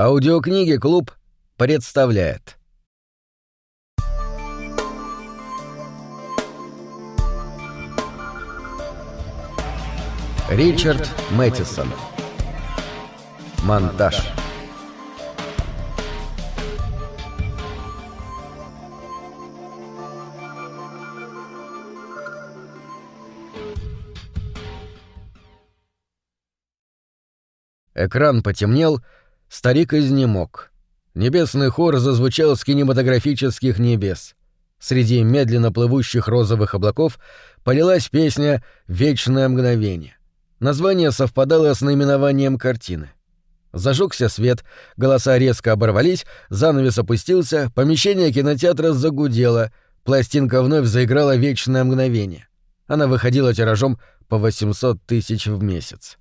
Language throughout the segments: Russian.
Аудиокниги «Клуб» представляет. Ричард Мэттисон. Монтаж. Экран потемнел, старик изнемог. Небесный хор зазвучал с кинематографических небес. Среди медленно плывущих розовых облаков полилась песня «Вечное мгновение». Название совпадало с наименованием картины. Зажегся свет, голоса резко оборвались, занавес опустился, помещение кинотеатра загудело, пластинка вновь заиграла «Вечное мгновение». Она выходила тиражом по 800 тысяч в месяц.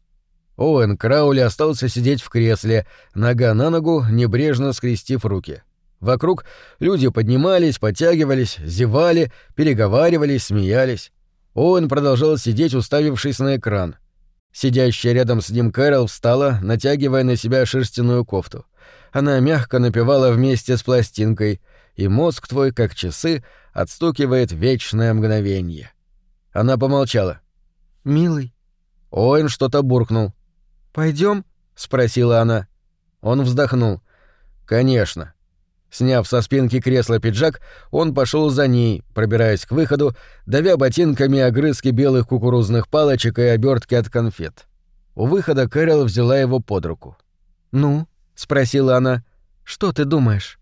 Оуэн Краули остался сидеть в кресле, нога на ногу, небрежно скрестив руки. Вокруг люди поднимались, подтягивались, зевали, переговаривались, смеялись. Оуэн продолжал сидеть, уставившись на экран. Сидящая рядом с ним Кэрол встала, натягивая на себя шерстяную кофту. Она мягко напевала вместе с пластинкой, и мозг твой, как часы, отстукивает вечное мгновение. Она помолчала. «Милый». Оуэн что-то буркнул. Пойдем? спросила она. Он вздохнул. Конечно. Сняв со спинки кресла пиджак, он пошел за ней, пробираясь к выходу, давя ботинками огрызки белых кукурузных палочек и обертки от конфет. У выхода Кэрол взяла его под руку. «Ну?» — спросила она. «Что ты думаешь?»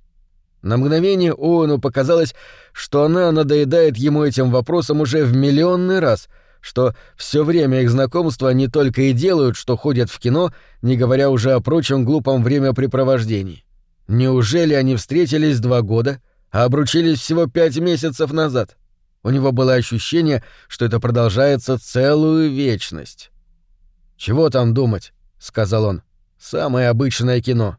На мгновение Оуэну показалось, что она надоедает ему этим вопросом уже в миллионный раз — что все время их знакомства не только и делают, что ходят в кино, не говоря уже о прочем глупом времяпрепровождении. Неужели они встретились два года, а обручились всего пять месяцев назад? У него было ощущение, что это продолжается целую вечность. «Чего там думать?» — сказал он. «Самое обычное кино».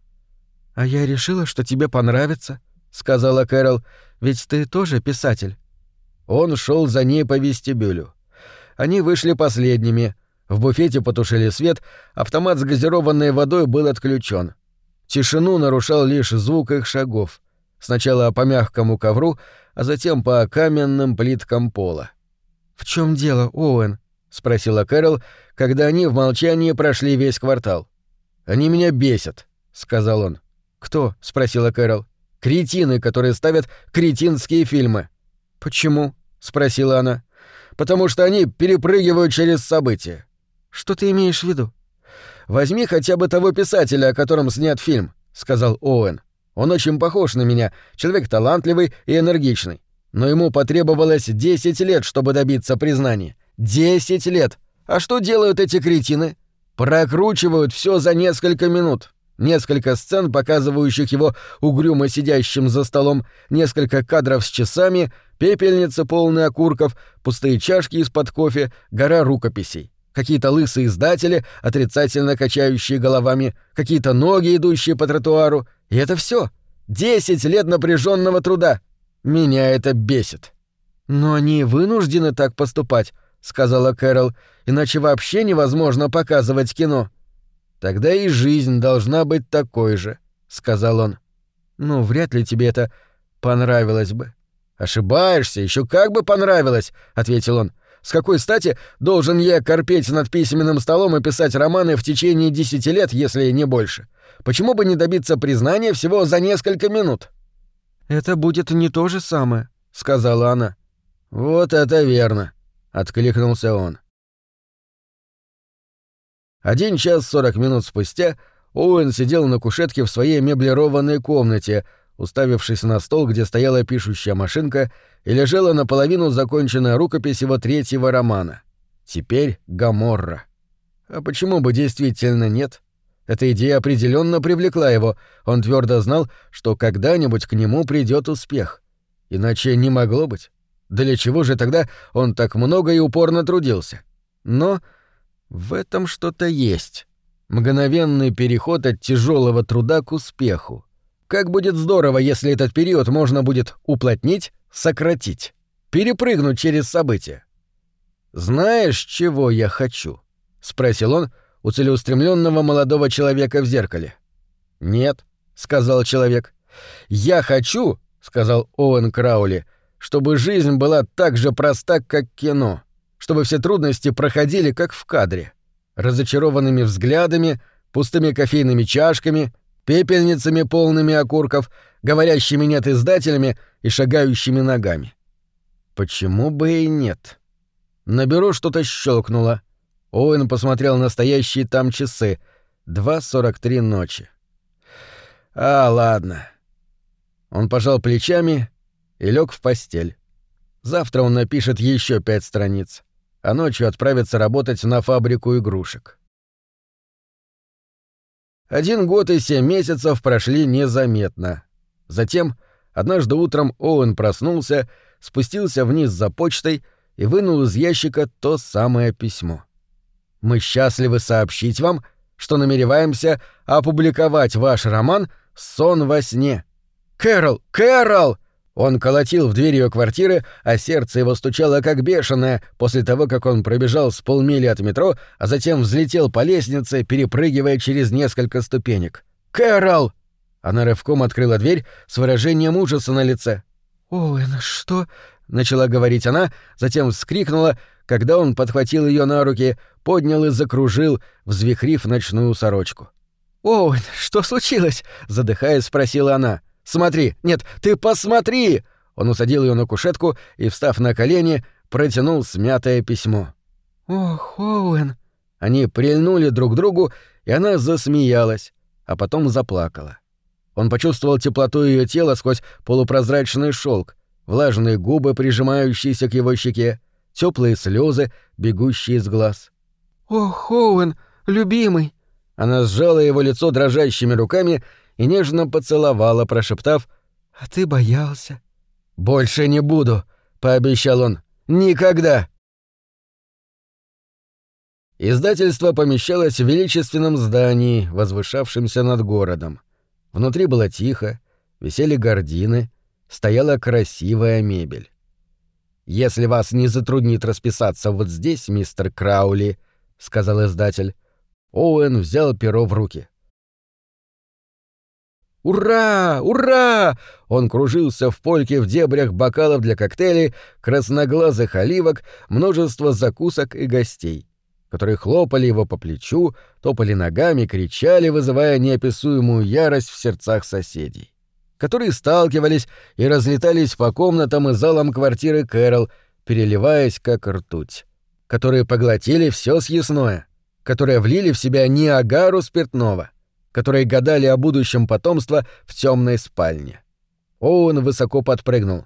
«А я решила, что тебе понравится», — сказала Кэрол, — «ведь ты тоже писатель». Он шел за ней по вестибюлю. Они вышли последними. В буфете потушили свет, автомат с газированной водой был отключен. Тишину нарушал лишь звук их шагов. Сначала по мягкому ковру, а затем по каменным плиткам пола. «В чем дело, Оуэн?» — спросила Кэрол, когда они в молчании прошли весь квартал. «Они меня бесят», — сказал он. «Кто?» — спросила Кэрол. «Кретины, которые ставят кретинские фильмы». «Почему?» — спросила она потому что они перепрыгивают через события. Что ты имеешь в виду? Возьми хотя бы того писателя, о котором снят фильм, сказал Оуэн. Он очень похож на меня, человек талантливый и энергичный. Но ему потребовалось 10 лет, чтобы добиться признания. 10 лет. А что делают эти кретины? Прокручивают все за несколько минут. Несколько сцен, показывающих его угрюмо сидящим за столом, несколько кадров с часами, пепельница, полная окурков, пустые чашки из-под кофе, гора рукописей. Какие-то лысые издатели, отрицательно качающие головами, какие-то ноги, идущие по тротуару. И это все. Десять лет напряженного труда. Меня это бесит. Но они вынуждены так поступать, сказала Кэрол, иначе вообще невозможно показывать кино. Тогда и жизнь должна быть такой же, сказал он. Ну, вряд ли тебе это понравилось бы. Ошибаешься, еще как бы понравилось, ответил он. С какой стати должен я корпеть над письменным столом и писать романы в течение десяти лет, если не больше? Почему бы не добиться признания всего за несколько минут? Это будет не то же самое, сказала она. Вот это верно, откликнулся он. Один час сорок минут спустя Оуэн сидел на кушетке в своей меблированной комнате, уставившись на стол, где стояла пишущая машинка и лежала наполовину законченная рукопись его третьего романа. Теперь Гаморра. А почему бы действительно нет? Эта идея определенно привлекла его. Он твердо знал, что когда-нибудь к нему придет успех. Иначе не могло быть. Для чего же тогда он так много и упорно трудился? Но в этом что-то есть. Мгновенный переход от тяжелого труда к успеху. Как будет здорово, если этот период можно будет уплотнить, сократить, перепрыгнуть через события. «Знаешь, чего я хочу?» — спросил он у целеустремленного молодого человека в зеркале. «Нет», сказал человек. «Я хочу», — сказал Оуэн Краули, — «чтобы жизнь была так же проста, как кино, чтобы все трудности проходили, как в кадре, разочарованными взглядами, пустыми кофейными чашками, пепельницами, полными окурков, говорящими «нет» издателями и шагающими ногами. Почему бы и нет? На бюро что-то щелкнуло. Оуэн посмотрел на стоящие там часы. 2.43 ночи. А, ладно. Он пожал плечами и лег в постель. Завтра он напишет еще пять страниц, а ночью отправится работать на фабрику игрушек. Один год и семь месяцев прошли незаметно. Затем, однажды утром Оуэн проснулся, спустился вниз за почтой и вынул из ящика то самое письмо. «Мы счастливы сообщить вам, что намереваемся опубликовать ваш роман «Сон во сне». «Кэрол! Кэрол!» Он колотил в дверь ее квартиры, а сердце его стучало как бешеное после того, как он пробежал с полмили от метро, а затем взлетел по лестнице, перепрыгивая через несколько ступенек. «Кэрол!» Она рывком открыла дверь с выражением ужаса на лице. «Оуэн, что?» — начала говорить она, затем вскрикнула, когда он подхватил ее на руки, поднял и закружил, взвихрив ночную сорочку. «Оуэн, что случилось?» — задыхаясь, спросила она. Смотри! Нет, ты посмотри!» Он усадил ее на кушетку и, встав на колени, протянул смятое письмо. «Ох, Оуэн!» Они прильнули друг к другу, и она засмеялась, а потом заплакала. Он почувствовал теплоту ее тела сквозь полупрозрачный шелк, влажные губы, прижимающиеся к его щеке, теплые слезы, бегущие из глаз. «Ох, Оуэн, любимый!» Она сжала его лицо дрожащими руками и нежно поцеловала, прошептав «А ты боялся». «Больше не буду», — пообещал он. «Никогда!» Издательство помещалось в величественном здании, возвышавшемся над городом. Внутри было тихо, висели гардины, стояла красивая мебель. «Если вас не затруднит расписаться вот здесь, мистер Краули», — сказал издатель, Оуэн взял перо в руки. «Ура! Ура!» Он кружился в польке в дебрях бокалов для коктейлей, красноглазых оливок, множество закусок и гостей, которые хлопали его по плечу, топали ногами, кричали, вызывая неописуемую ярость в сердцах соседей, которые сталкивались и разлетались по комнатам и залам квартиры Кэрол, переливаясь как ртуть, которые поглотили все съестное, которые влили в себя Ниагару спиртного, которые гадали о будущем потомства в темной спальне. Оуэн высоко подпрыгнул.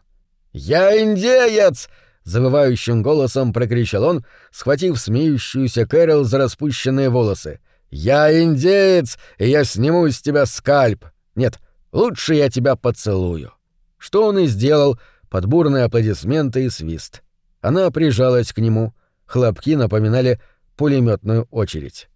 «Я индеец!» — завывающим голосом прокричал он, схватив смеющуюся Кэрол за распущенные волосы. «Я индеец, и я сниму с тебя скальп! Нет, лучше я тебя поцелую!» Что он и сделал под бурные аплодисменты и свист. Она прижалась к нему, хлопки напоминали пулеметную очередь.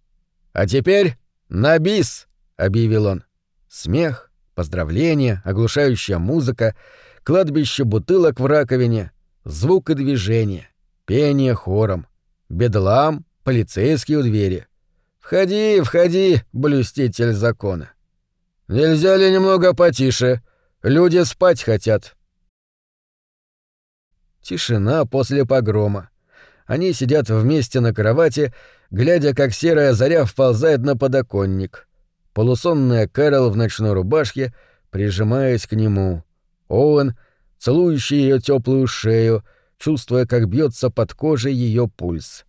«А теперь на бис!» — объявил он. Смех, поздравления, оглушающая музыка, кладбище бутылок в раковине, звук и движение, пение хором, бедлам, полицейские у двери. «Входи, входи, блюститель закона». «Нельзя ли немного потише? Люди спать хотят». Тишина после погрома. Они сидят вместе на кровати, глядя, как серая заря вползает на подоконник полусонная Кэрол в ночной рубашке, прижимаясь к нему. Оуэн, целующий ее теплую шею, чувствуя, как бьется под кожей ее пульс.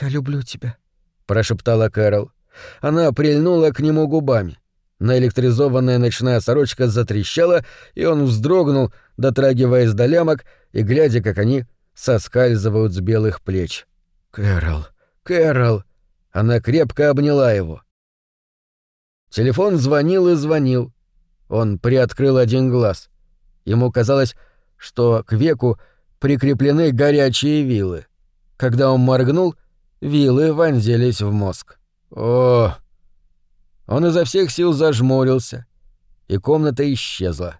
«Я люблю тебя», — прошептала Кэрол. Она прильнула к нему губами. Наэлектризованная ночная сорочка затрещала, и он вздрогнул, дотрагиваясь до лямок и глядя, как они соскальзывают с белых плеч. «Кэрол! Кэрол!» Она крепко обняла его. Телефон звонил и звонил. Он приоткрыл один глаз. Ему казалось, что к веку прикреплены горячие вилы. Когда он моргнул, вилы вонзились в мозг. О! Он изо всех сил зажмурился, и комната исчезла.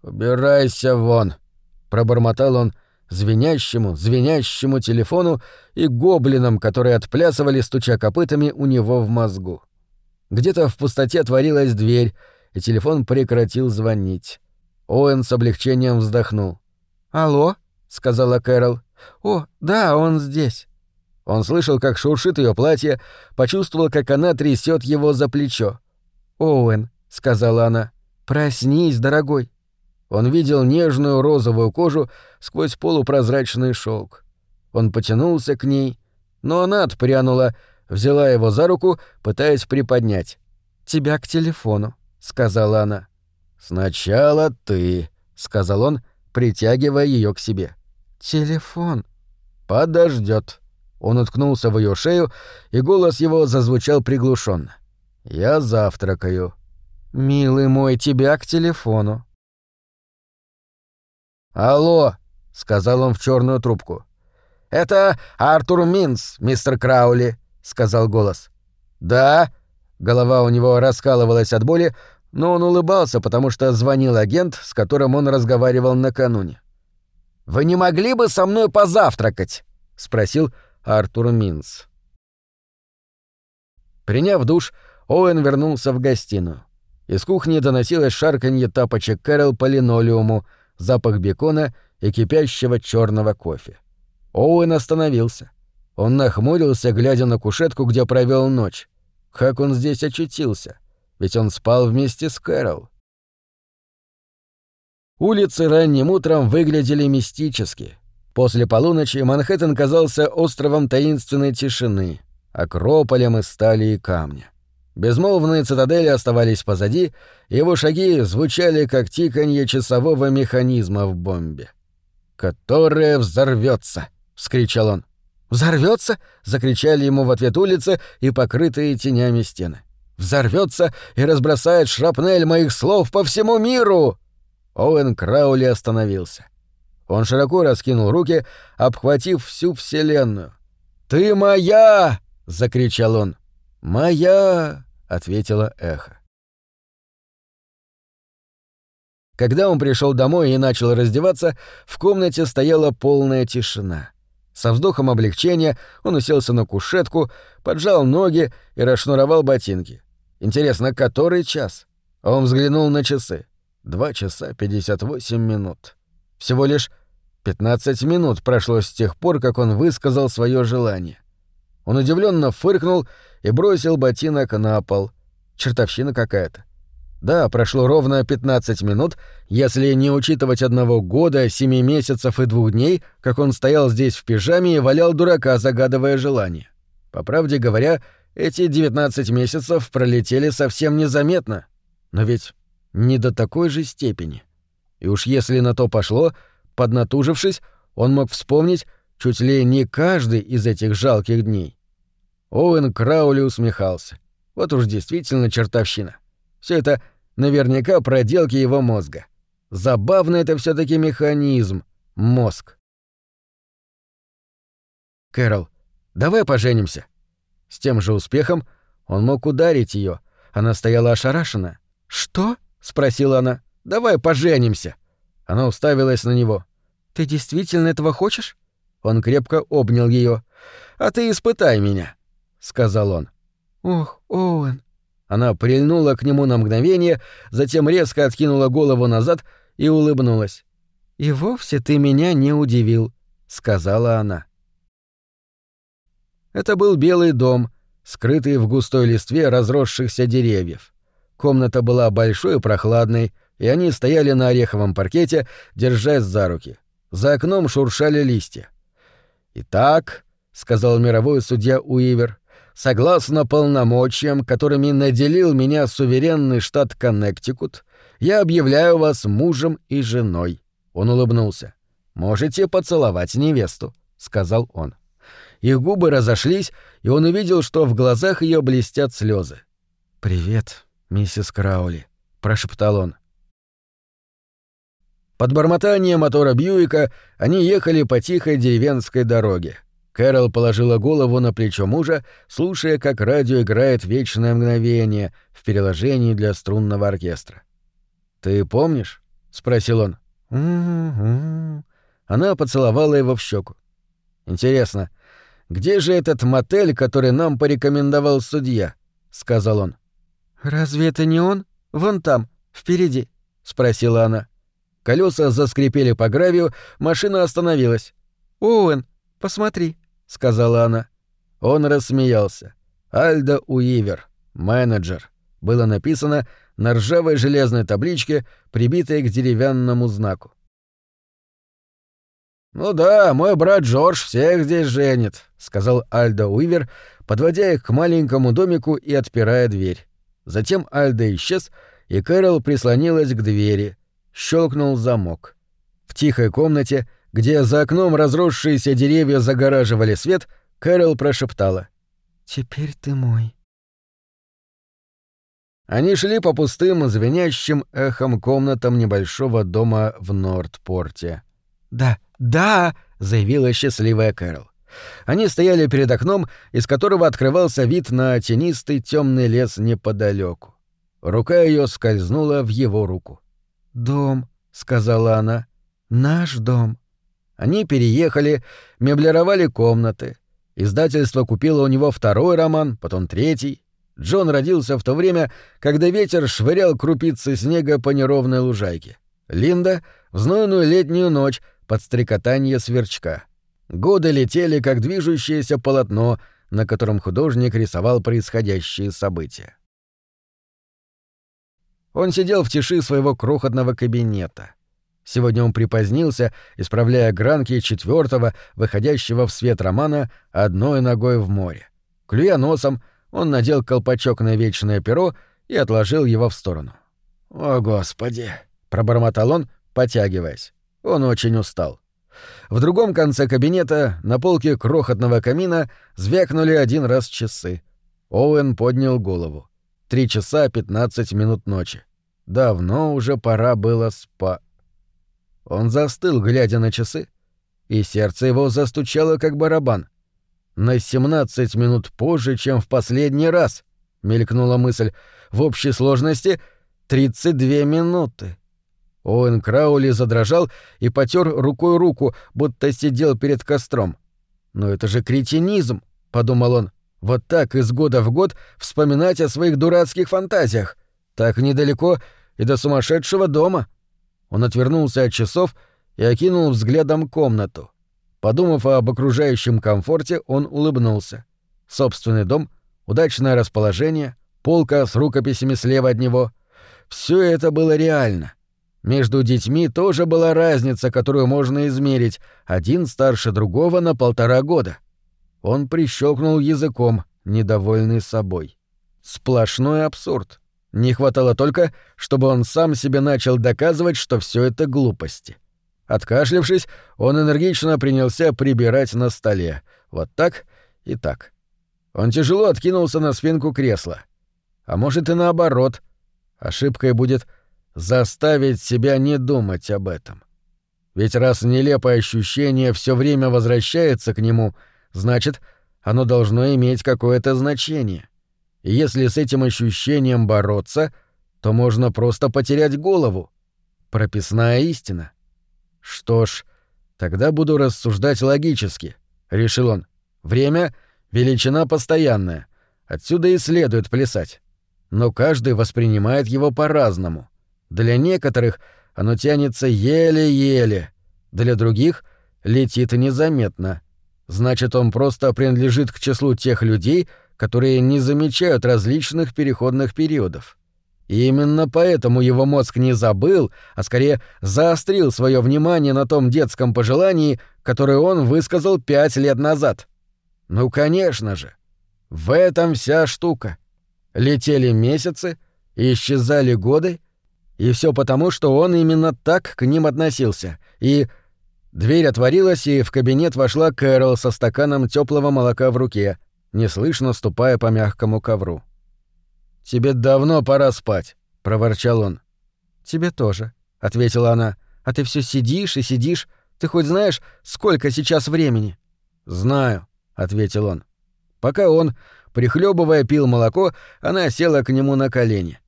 «Убирайся вон!» — пробормотал он звенящему, звенящему телефону и гоблинам, которые отплясывали, стуча копытами у него в мозгу. Где-то в пустоте отворилась дверь, и телефон прекратил звонить. Оуэн с облегчением вздохнул. «Алло?» — сказала Кэрол. «О, да, он здесь». Он слышал, как шуршит ее платье, почувствовал, как она трясет его за плечо. «Оуэн», — сказала она, — «проснись, дорогой». Он видел нежную розовую кожу сквозь полупрозрачный шелк. Он потянулся к ней, но она отпрянула, взяла его за руку, пытаясь приподнять. «Тебя к телефону», — сказала она. «Сначала ты», — сказал он, притягивая ее к себе. «Телефон». «Подождет». Он уткнулся в ее шею, и голос его зазвучал приглушенно. «Я завтракаю». «Милый мой, тебя к телефону». «Алло», — сказал он в черную трубку. «Это Артур Минс, мистер Краули», — сказал голос. «Да?» Голова у него раскалывалась от боли, но он улыбался, потому что звонил агент, с которым он разговаривал накануне. «Вы не могли бы со мной позавтракать?» — спросил Артур Минс. Приняв душ, Оуэн вернулся в гостиную. Из кухни доносилось шарканье тапочек Кэрол по линолеуму, запах бекона и кипящего черного кофе. Оуэн остановился. Он нахмурился, глядя на кушетку, где провел ночь. Как он здесь очутился? Ведь он спал вместе с Кэрол. Улицы ранним утром выглядели мистически. После полуночи Манхэттен казался островом таинственной тишины, акрополем из стали и камня. Безмолвные цитадели оставались позади, его шаги звучали как тиканье часового механизма в бомбе. «Которая взорвется!» — вскричал он. «Взорвется!» — закричали ему в ответ улицы и покрытые тенями стены. «Взорвется и разбросает шрапнель моих слов по всему миру!» Оуэн Краули остановился. Он широко раскинул руки, обхватив всю Вселенную. «Ты моя!» — закричал он. «Моя!» — ответила эхо. Когда он пришел домой и начал раздеваться, в комнате стояла полная тишина. Со вздохом облегчения он уселся на кушетку, поджал ноги и расшнуровал ботинки. Интересно, который час? Он взглянул на часы. Два часа пятьдесят восемь минут. Всего лишь пятнадцать минут прошло с тех пор, как он высказал свое желание. Он удивленно фыркнул и бросил ботинок на пол. Чертовщина какая-то. Да, прошло ровно 15 минут, если не учитывать одного года, семи месяцев и двух дней, как он стоял здесь в пижаме и валял дурака, загадывая желание. По правде говоря, эти 19 месяцев пролетели совсем незаметно. Но ведь не до такой же степени. И уж если на то пошло, поднатужившись, он мог вспомнить чуть ли не каждый из этих жалких дней. Оуэн Краули усмехался. Вот уж действительно чертовщина. Все это Наверняка проделки его мозга. Забавно это все таки механизм. Мозг. Кэрол, давай поженимся. С тем же успехом он мог ударить ее. Она стояла ошарашена. Что? спросила она. Давай поженимся. Она уставилась на него. Ты действительно этого хочешь? Он крепко обнял ее. А ты испытай меня, сказал он. Ох, Оуэн, она прильнула к нему на мгновение, затем резко откинула голову назад и улыбнулась. «И вовсе ты меня не удивил», — сказала она. Это был белый дом, скрытый в густой листве разросшихся деревьев. Комната была большой и прохладной, и они стояли на ореховом паркете, держась за руки. За окном шуршали листья. «Итак», — сказал мировой судья Уивер, согласно полномочиям, которыми наделил меня суверенный штат Коннектикут, я объявляю вас мужем и женой. Он улыбнулся. Можете поцеловать невесту, сказал он. Их губы разошлись, и он увидел, что в глазах ее блестят слезы. Привет, миссис Краули, прошептал он. Под бормотание мотора Бьюика они ехали по тихой деревенской дороге. Кэрол положила голову на плечо мужа, слушая, как радио играет «Вечное мгновение» в переложении для струнного оркестра. «Ты помнишь?» — спросил он. «М-м-м». Она поцеловала его в щеку. «Интересно, где же этот мотель, который нам порекомендовал судья?» — сказал он. «Разве это не он?» Вон там, впереди», — спросила она. Колеса заскрипели по гравию, машина остановилась. «Оуэн, посмотри», — сказала она. Он рассмеялся. «Альда Уивер, менеджер», было написано на ржавой железной табличке, прибитой к деревянному знаку. «Ну да, мой брат Джордж всех здесь женит», — сказал Альда Уивер, подводя их к маленькому домику и отпирая дверь. Затем Альда исчез, и Кэрол прислонилась к двери. Щелкнул замок. В тихой комнате, где за окном разросшиеся деревья загораживали свет, Кэрол прошептала. «Теперь ты мой». Они шли по пустым, звенящим эхом комнатам небольшого дома в Нордпорте. «Да, да!» — заявила счастливая Кэрол. Они стояли перед окном, из которого открывался вид на тенистый темный лес неподалеку. Рука ее скользнула в его руку. «Дом», — сказала она, — «наш дом». Они переехали, меблировали комнаты. Издательство купило у него второй роман, потом третий. Джон родился в то время, когда ветер швырял крупицы снега по неровной лужайке. Линда — в знойную летнюю ночь под стрекотанье сверчка. Годы летели, как движущееся полотно, на котором художник рисовал происходящие события. Он сидел в тиши своего крохотного кабинета. Сегодня он припозднился, исправляя гранки четвертого, выходящего в свет романа «Одной ногой в море». Клюя носом, он надел колпачок на вечное перо и отложил его в сторону. «О, Господи!» — пробормотал он, потягиваясь. Он очень устал. В другом конце кабинета, на полке крохотного камина, звякнули один раз часы. Оуэн поднял голову. Три часа пятнадцать минут ночи. Давно уже пора было спа... Он застыл, глядя на часы, и сердце его застучало, как барабан. «На семнадцать минут позже, чем в последний раз», — мелькнула мысль. «В общей сложности тридцать две минуты». Оуэн Краули задрожал и потер рукой руку, будто сидел перед костром. «Но это же кретинизм», — подумал он. «Вот так из года в год вспоминать о своих дурацких фантазиях. Так недалеко и до сумасшедшего дома». Он отвернулся от часов и окинул взглядом комнату. Подумав об окружающем комфорте, он улыбнулся. Собственный дом, удачное расположение, полка с рукописями слева от него — все это было реально — между детьми тоже была разница, которую можно измерить, один старше другого на полтора года. Он прищелкнул языком, недовольный собой. Сплошной абсурд. Не хватало только, чтобы он сам себе начал доказывать, что все это глупости. Откашлившись, он энергично принялся прибирать на столе. Вот так и так. Он тяжело откинулся на спинку кресла. А может и наоборот. Ошибкой будет — заставить себя не думать об этом. Ведь раз нелепое ощущение все время возвращается к нему, значит, оно должно иметь какое-то значение. Если с этим ощущением бороться, то можно просто потерять голову. Прописная истина. Что ж, тогда буду рассуждать логически, решил он. Время — величина постоянная. Отсюда и следует плясать. Но каждый воспринимает его по-разному. Для некоторых оно тянется еле-еле, для других летит незаметно. Значит, он просто принадлежит к числу тех людей, которые не замечают различных переходных периодов. И именно поэтому его мозг не забыл, а скорее заострил свое внимание на том детском пожелании, которое он высказал пять лет назад. Ну, конечно же. В этом вся штука. Летели месяцы, исчезали годы, и все потому, что он именно так к ним относился. И... Дверь отворилась, и в кабинет вошла Кэрол со стаканом теплого молока в руке, неслышно ступая по мягкому ковру. «Тебе давно пора спать», — проворчал он. «Тебе тоже», — ответила она. «А ты все сидишь и сидишь. Ты хоть знаешь, сколько сейчас времени?» «Знаю», — ответил он. Пока он, прихлебывая, пил молоко, она села к нему на колени.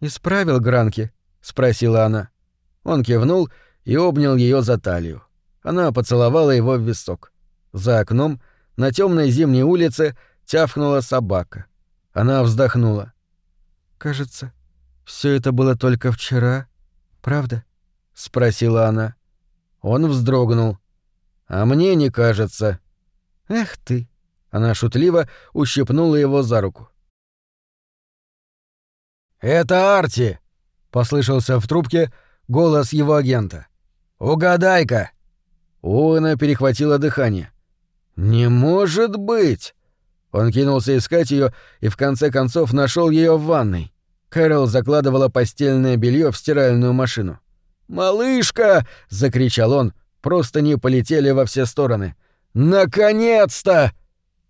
«Исправил гранки?» — спросила она. Он кивнул и обнял ее за талию. Она поцеловала его в висок. За окном, на темной зимней улице, тявкнула собака. Она вздохнула. «Кажется, Все это было только вчера, правда? спросила она. Он вздрогнул. А мне не кажется. Эх ты. Она шутливо ущипнула его за руку. «Это Арти!» — послышался в трубке голос его агента. «Угадай-ка!» Уэна перехватило дыхание. «Не может быть!» Он кинулся искать ее и в конце концов нашел ее в ванной. Кэрол закладывала постельное белье в стиральную машину. «Малышка!» — закричал он. Просто не полетели во все стороны. «Наконец-то!»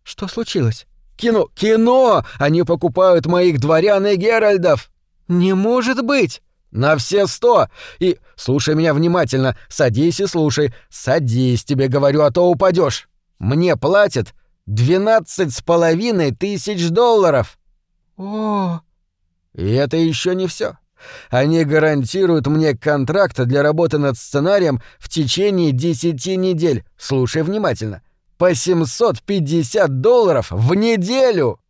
«Что случилось?» «Кино! Кино! Они покупают моих дворян и Геральдов!» «Не может быть!» «На все сто! И слушай меня внимательно, садись и слушай. Садись, тебе говорю, а то упадешь. Мне платят двенадцать с половиной тысяч долларов!» «О!» И это еще не все. Они гарантируют мне контракт для работы над сценарием в течение десяти недель. Слушай внимательно. По 750 долларов в неделю!»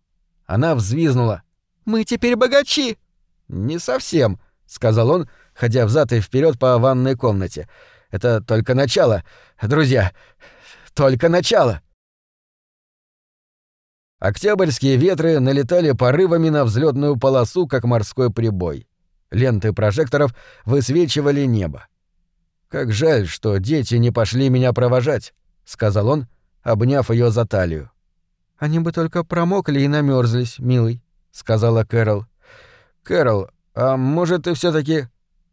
Она взвизнула. «Мы теперь богачи!» «Не совсем», — сказал он, ходя взад и вперед по ванной комнате. «Это только начало. Друзья, только начало». Октябрьские ветры налетали порывами на взлетную полосу, как морской прибой. Ленты прожекторов высвечивали небо. «Как жаль, что дети не пошли меня провожать», — сказал он, обняв ее за талию. «Они бы только промокли и намерзлись, милый», — сказала Кэрол. «Кэрол, а может, ты все таки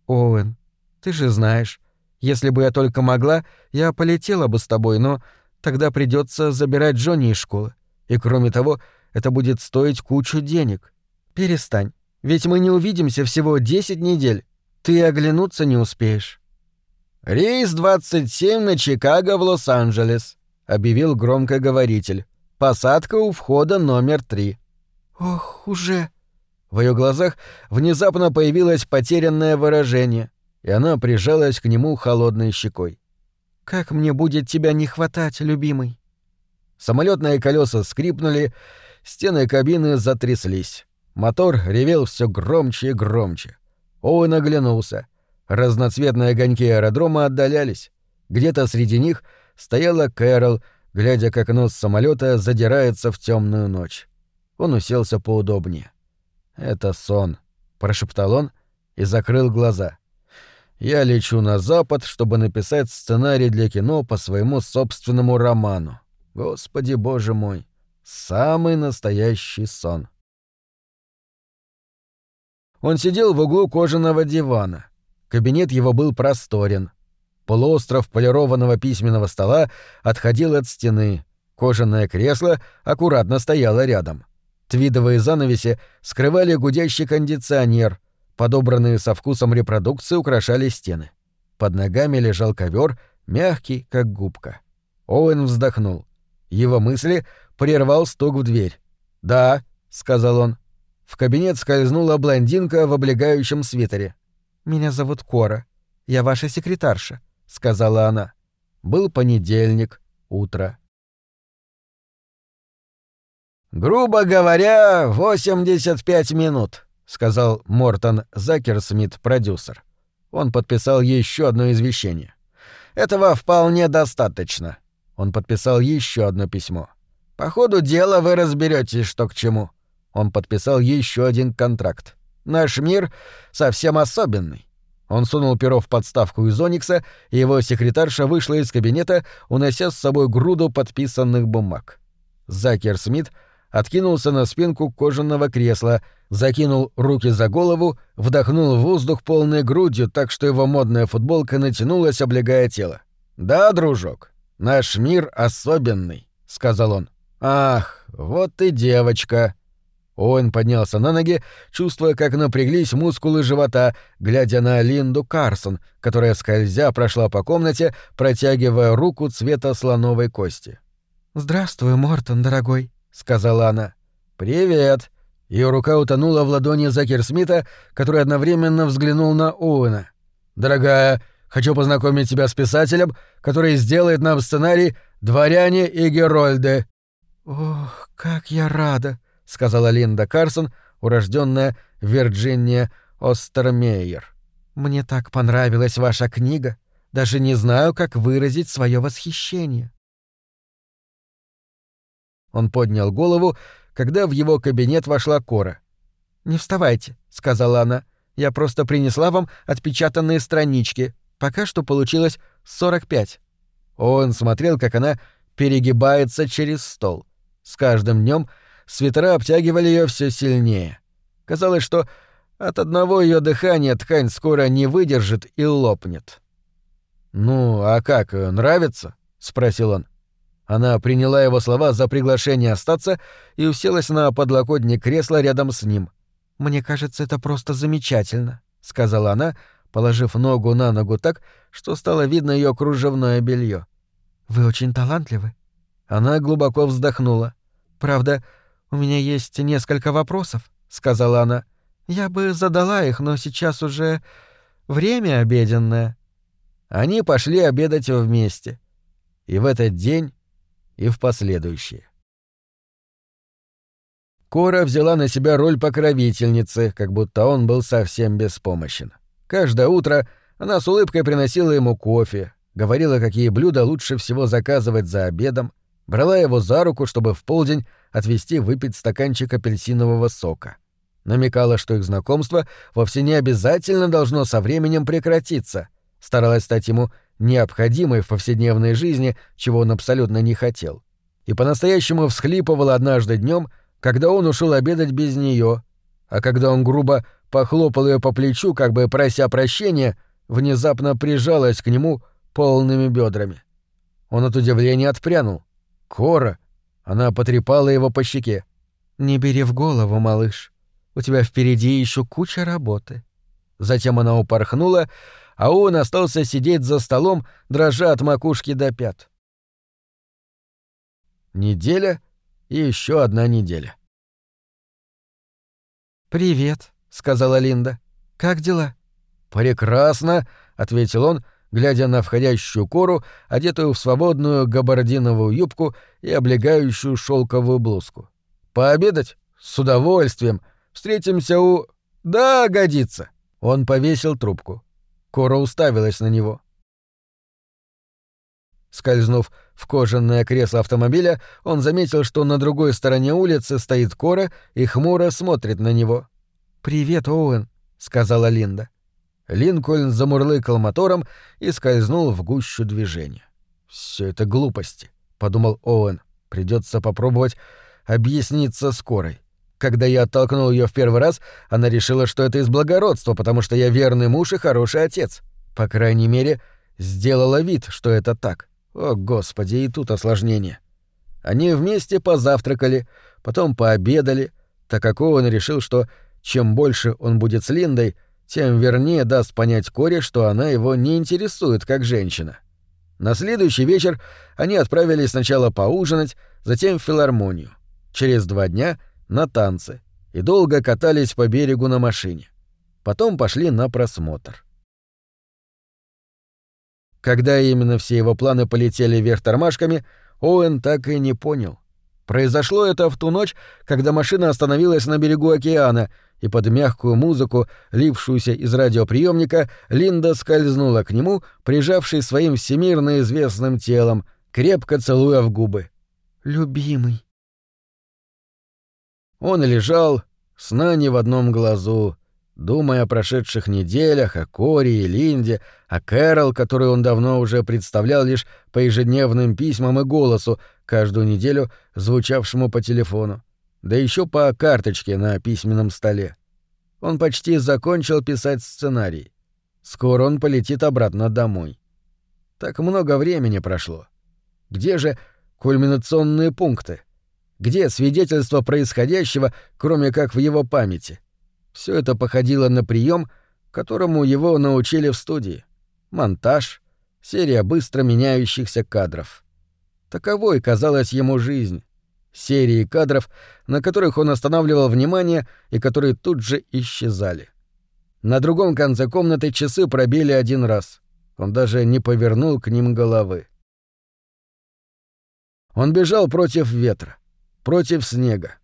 «Оуэн, ты же знаешь, если бы я только могла, я полетела бы с тобой, но тогда придется забирать Джонни из школы. И кроме того, это будет стоить кучу денег. Перестань. Ведь мы не увидимся всего 10 недель. Ты оглянуться не успеешь. Рейс 27 на Чикаго в Лос-Анджелес, объявил громкоговоритель. Посадка у входа номер три. Ох, уже. В ее глазах внезапно появилось потерянное выражение, и она прижалась к нему холодной щекой. Как мне будет тебя не хватать, любимый. Самолетные колеса скрипнули, стены кабины затряслись. Мотор ревел все громче и громче. Оуэн оглянулся. Разноцветные огоньки аэродрома отдалялись. Где-то среди них стояла Кэрол, глядя, как нос самолета задирается в темную ночь. Он уселся поудобнее. «Это сон», — прошептал он и закрыл глаза. «Я лечу на запад, чтобы написать сценарий для кино по своему собственному роману. Господи боже мой, самый настоящий сон». Он сидел в углу кожаного дивана. Кабинет его был просторен. Полуостров полированного письменного стола отходил от стены. Кожаное кресло аккуратно стояло рядом. Твидовые занавеси скрывали гудящий кондиционер. Подобранные со вкусом репродукции украшали стены. Под ногами лежал ковер, мягкий, как губка. Оуэн вздохнул. Его мысли прервал стук в дверь. «Да», — сказал он. В кабинет скользнула блондинка в облегающем свитере. «Меня зовут Кора. Я ваша секретарша», — сказала она. Был понедельник, утро. «Грубо говоря, 85 минут», — сказал Мортон Закерсмит, продюсер. Он подписал еще одно извещение. «Этого вполне достаточно». Он подписал еще одно письмо. «По ходу дела вы разберетесь, что к чему». Он подписал еще один контракт. Наш мир совсем особенный. Он сунул перо в подставку из Оникса, и его секретарша вышла из кабинета, унося с собой груду подписанных бумаг. Закер Смит откинулся на спинку кожаного кресла, закинул руки за голову, вдохнул воздух полной грудью, так что его модная футболка натянулась, облегая тело. «Да, дружок, наш мир особенный», — сказал он. «Ах, вот и девочка», Оуэн поднялся на ноги, чувствуя, как напряглись мускулы живота, глядя на Линду Карсон, которая скользя прошла по комнате, протягивая руку цвета слоновой кости. «Здравствуй, Мортон, дорогой», — сказала она. «Привет». Ее рука утонула в ладони Закер Смита, который одновременно взглянул на Оуэна. «Дорогая, хочу познакомить тебя с писателем, который сделает нам сценарий «Дворяне и Герольды». «Ох, как я рада!» сказала Линда Карсон, урожденная Вирджиния Остермейер. «Мне так понравилась ваша книга. Даже не знаю, как выразить свое восхищение». Он поднял голову, когда в его кабинет вошла Кора. «Не вставайте», — сказала она. «Я просто принесла вам отпечатанные странички. Пока что получилось 45». Он смотрел, как она перегибается через стол. С каждым днем свитера обтягивали ее все сильнее. Казалось, что от одного ее дыхания ткань скоро не выдержит и лопнет. «Ну, а как, нравится?» — спросил он. Она приняла его слова за приглашение остаться и уселась на подлокотник кресла рядом с ним. «Мне кажется, это просто замечательно», — сказала она, положив ногу на ногу так, что стало видно ее кружевное белье. «Вы очень талантливы». Она глубоко вздохнула. «Правда, у меня есть несколько вопросов», — сказала она. «Я бы задала их, но сейчас уже время обеденное». Они пошли обедать вместе. И в этот день и в последующие. Кора взяла на себя роль покровительницы, как будто он был совсем беспомощен. Каждое утро она с улыбкой приносила ему кофе, говорила, какие блюда лучше всего заказывать за обедом, брала его за руку, чтобы в полдень отвезти выпить стаканчик апельсинового сока. Намекала, что их знакомство вовсе не обязательно должно со временем прекратиться, старалась стать ему необходимой в повседневной жизни, чего он абсолютно не хотел. И по-настоящему всхлипывал однажды днем, когда он ушел обедать без нее, а когда он грубо похлопал ее по плечу, как бы прося прощения, внезапно прижалась к нему полными бедрами. Он от удивления отпрянул. «Кора!» Она потрепала его по щеке. «Не бери в голову, малыш. У тебя впереди еще куча работы». Затем она упорхнула, а он остался сидеть за столом, дрожа от макушки до пят. Неделя и еще одна неделя. «Привет», — сказала Линда. «Как дела?» «Прекрасно», — ответил он, глядя на входящую кору, одетую в свободную габардиновую юбку и облегающую шелковую блузку. «Пообедать? С удовольствием. Встретимся у...» «Да, годится». Он повесил трубку. Кора уставилась на него. Скользнув в кожаное кресло автомобиля, он заметил, что на другой стороне улицы стоит Кора и хмуро смотрит на него. «Привет, Оуэн», — сказала Линда. Линкольн замурлыкал мотором и скользнул в гущу движения. Все это глупости», — подумал Оуэн. «Придется попробовать объясниться с Корой. Когда я оттолкнул ее в первый раз, она решила, что это из благородства, потому что я верный муж и хороший отец. По крайней мере, сделала вид, что это так. О, господи, и тут осложнение. Они вместе позавтракали, потом пообедали, так как он решил, что чем больше он будет с Линдой, тем вернее даст понять Коре, что она его не интересует как женщина. На следующий вечер они отправились сначала поужинать, затем в филармонию. Через два дня — на танцы и долго катались по берегу на машине. Потом пошли на просмотр. Когда именно все его планы полетели вверх тормашками, Оуэн так и не понял. Произошло это в ту ночь, когда машина остановилась на берегу океана, и под мягкую музыку, лившуюся из радиоприемника, Линда скользнула к нему, прижавшись своим всемирно известным телом, крепко целуя в губы. «Любимый», он лежал, сна не в одном глазу, думая о прошедших неделях, о Кори и Линде, о Кэрол, которую он давно уже представлял лишь по ежедневным письмам и голосу, каждую неделю звучавшему по телефону, да еще по карточке на письменном столе. Он почти закончил писать сценарий. Скоро он полетит обратно домой. Так много времени прошло. Где же кульминационные пункты? Где свидетельство происходящего, кроме как в его памяти? Все это походило на прием, которому его научили в студии. Монтаж, серия быстро меняющихся кадров. Таковой казалась ему жизнь. Серии кадров, на которых он останавливал внимание и которые тут же исчезали. На другом конце комнаты часы пробили один раз. Он даже не повернул к ним головы. Он бежал против ветра против снега.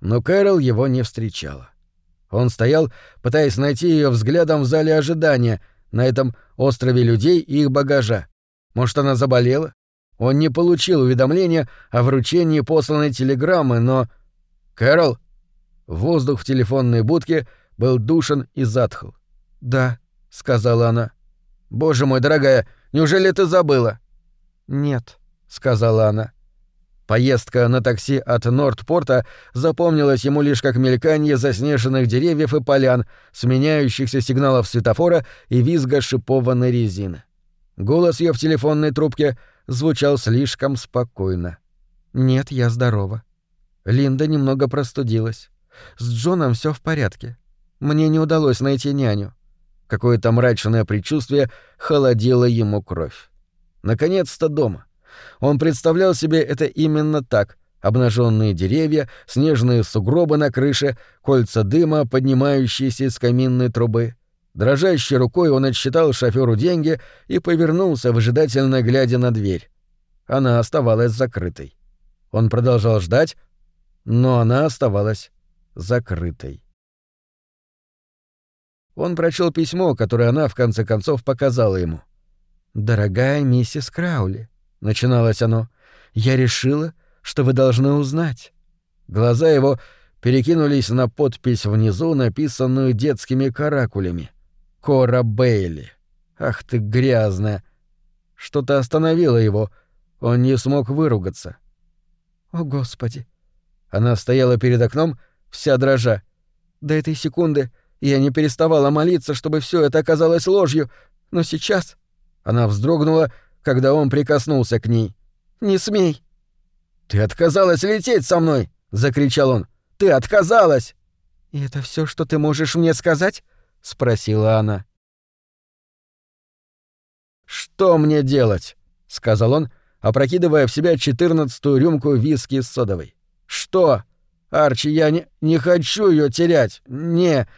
Но Кэрол его не встречала. Он стоял, пытаясь найти ее взглядом в зале ожидания, на этом острове людей и их багажа. Может, она заболела? Он не получил уведомления о вручении посланной телеграммы, но... «Кэрол!» Воздух в телефонной будке был душен и затхл. «Да», — сказала она. «Боже мой, дорогая, неужели ты забыла?» «Нет», — сказала она. Поездка на такси от Нордпорта запомнилась ему лишь как мельканье заснеженных деревьев и полян, сменяющихся сигналов светофора и визга шипованной резины. Голос ее в телефонной трубке звучал слишком спокойно. «Нет, я здорова». Линда немного простудилась. «С Джоном все в порядке. Мне не удалось найти няню». Какое-то мрачное предчувствие холодило ему кровь. Наконец-то дома. Он представлял себе это именно так — обнаженные деревья, снежные сугробы на крыше, кольца дыма, поднимающиеся из каминной трубы. Дрожащей рукой он отсчитал шоферу деньги и повернулся, выжидательно глядя на дверь. Она оставалась закрытой. Он продолжал ждать, но она оставалась закрытой. Он прочел письмо, которое она в конце концов показала ему. «Дорогая миссис Краули», — начиналось оно, — «я решила, что вы должны узнать». Глаза его перекинулись на подпись внизу, написанную детскими каракулями. «Кора Бейли». Ах ты грязная! Что-то остановило его. Он не смог выругаться. «О, Господи!» Она стояла перед окном, вся дрожа. До этой секунды я не переставала молиться, чтобы все это оказалось ложью, но сейчас... Она вздрогнула, когда он прикоснулся к ней. «Не смей!» «Ты отказалась лететь со мной!» — закричал он. «Ты отказалась!» «И это все, что ты можешь мне сказать?» — спросила она. «Что мне делать?» — сказал он, опрокидывая в себя четырнадцатую рюмку виски с содовой. «Что? Арчи, я не, не хочу ее терять. Не,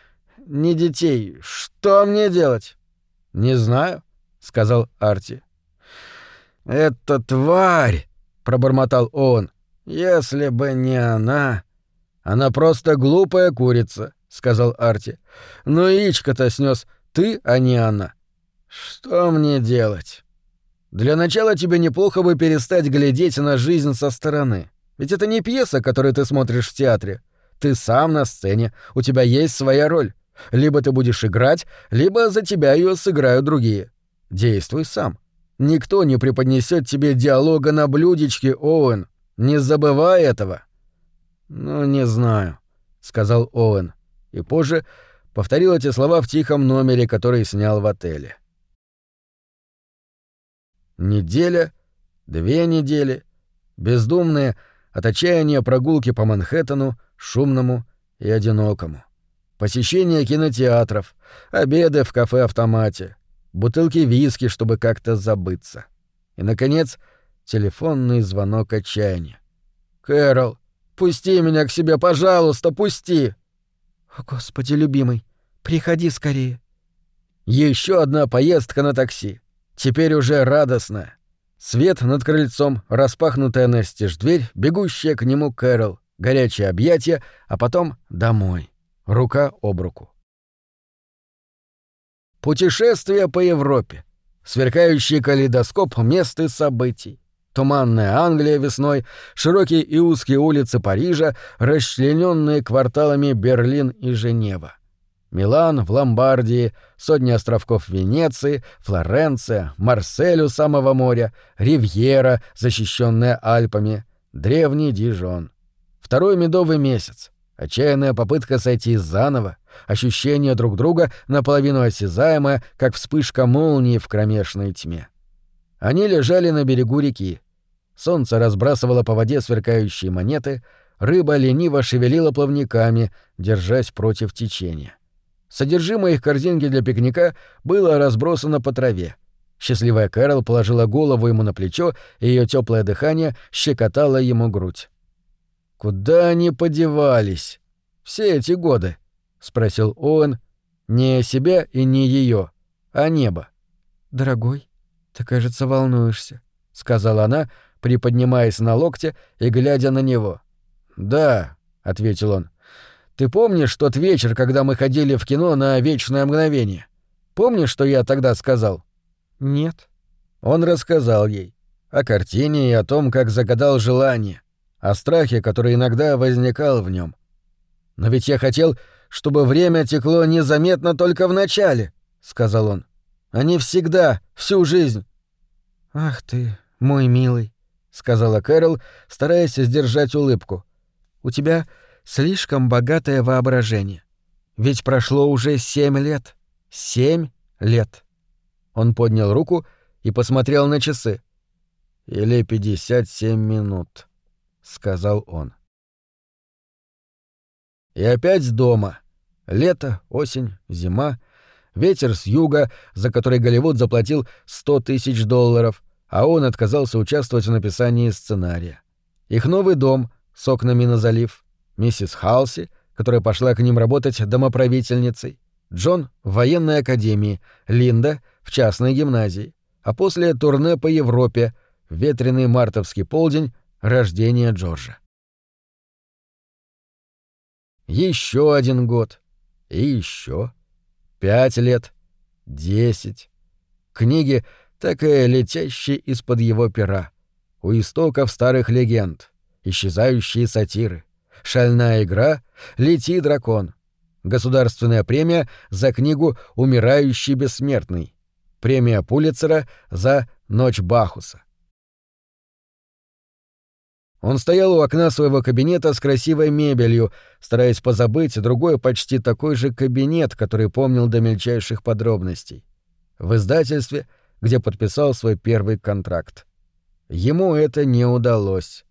не детей. Что мне делать?» «Не знаю», — сказал Арти. «Это тварь!» — пробормотал он. «Если бы не она...» «Она просто глупая курица», — сказал Арти. «Но яичко-то снес ты, а не она». «Что мне делать?» «Для начала тебе неплохо бы перестать глядеть на жизнь со стороны. Ведь это не пьеса, которую ты смотришь в театре. Ты сам на сцене, у тебя есть своя роль. Либо ты будешь играть, либо за тебя ее сыграют другие. Действуй сам. Никто не преподнесет тебе диалога на блюдечке, Оуэн. Не забывай этого. Ну, не знаю, сказал Оуэн. И позже повторил эти слова в тихом номере, который снял в отеле. Неделя, две недели, бездумные от отчаяния прогулки по Манхэттену, шумному и одинокому. Посещение кинотеатров, обеды в кафе-автомате, бутылки виски, чтобы как-то забыться. И, наконец, телефонный звонок отчаяния. «Кэрол, пусти меня к себе, пожалуйста, пусти!» «О, Господи, любимый, приходи скорее!» Еще одна поездка на такси. Теперь уже радостная. Свет над крыльцом, распахнутая настежь дверь, бегущая к нему Кэрол, горячее объятие, а потом домой. Рука об руку. Путешествие по Европе. Сверкающий калейдоскоп мест и событий. Туманная Англия весной, широкие и узкие улицы Парижа, расчлененные кварталами Берлин и Женева. Милан в Ломбардии, сотни островков Венеции, Флоренция, Марсель у самого моря, Ривьера, защищенная Альпами, древний Дижон. Второй медовый месяц. Отчаянная попытка сойти заново, ощущение друг друга наполовину осязаемое, как вспышка молнии в кромешной тьме. Они лежали на берегу реки. Солнце разбрасывало по воде сверкающие монеты, рыба лениво шевелила плавниками, держась против течения. Содержимое их корзинки для пикника было разбросано по траве. Счастливая Кэрол положила голову ему на плечо, и ее теплое дыхание щекотало ему грудь. «Куда они подевались? Все эти годы?» — спросил Оуэн. «Не себя и не ее, а небо». «Дорогой, ты, кажется, волнуешься», — сказала она, приподнимаясь на локте и глядя на него. «Да», — ответил он. Ты помнишь тот вечер, когда мы ходили в кино на «Вечное мгновение»? Помнишь, что я тогда сказал?» «Нет». Он рассказал ей о картине и о том, как загадал желание, о страхе, который иногда возникал в нем. «Но ведь я хотел, чтобы время текло незаметно только в начале», — сказал он. «А не всегда, всю жизнь». «Ах ты, мой милый», — сказала Кэрол, стараясь сдержать улыбку. «У тебя слишком богатое воображение. Ведь прошло уже семь лет. Семь лет». Он поднял руку и посмотрел на часы. «Или пятьдесят семь минут», — сказал он. И опять дома. Лето, осень, зима. Ветер с юга, за который Голливуд заплатил сто тысяч долларов, а он отказался участвовать в написании сценария. Их новый дом с окнами на залив. Миссис Халси, которая пошла к ним работать домоправительницей. Джон в военной академии, Линда в частной гимназии. А после турне по Европе, ветреный мартовский полдень, рождение Джорджа. Еще один год. И еще. Пять лет. Десять. Книги, так летящие из-под его пера. У истоков старых легенд. Исчезающие сатиры. Шальная игра. Лети, дракон. Государственная премия за книгу «Умирающий бессмертный». Премия Пулицера за «Ночь Бахуса». Он стоял у окна своего кабинета с красивой мебелью, стараясь позабыть другой почти такой же кабинет, который помнил до мельчайших подробностей. В издательстве, где подписал свой первый контракт. Ему это не удалось.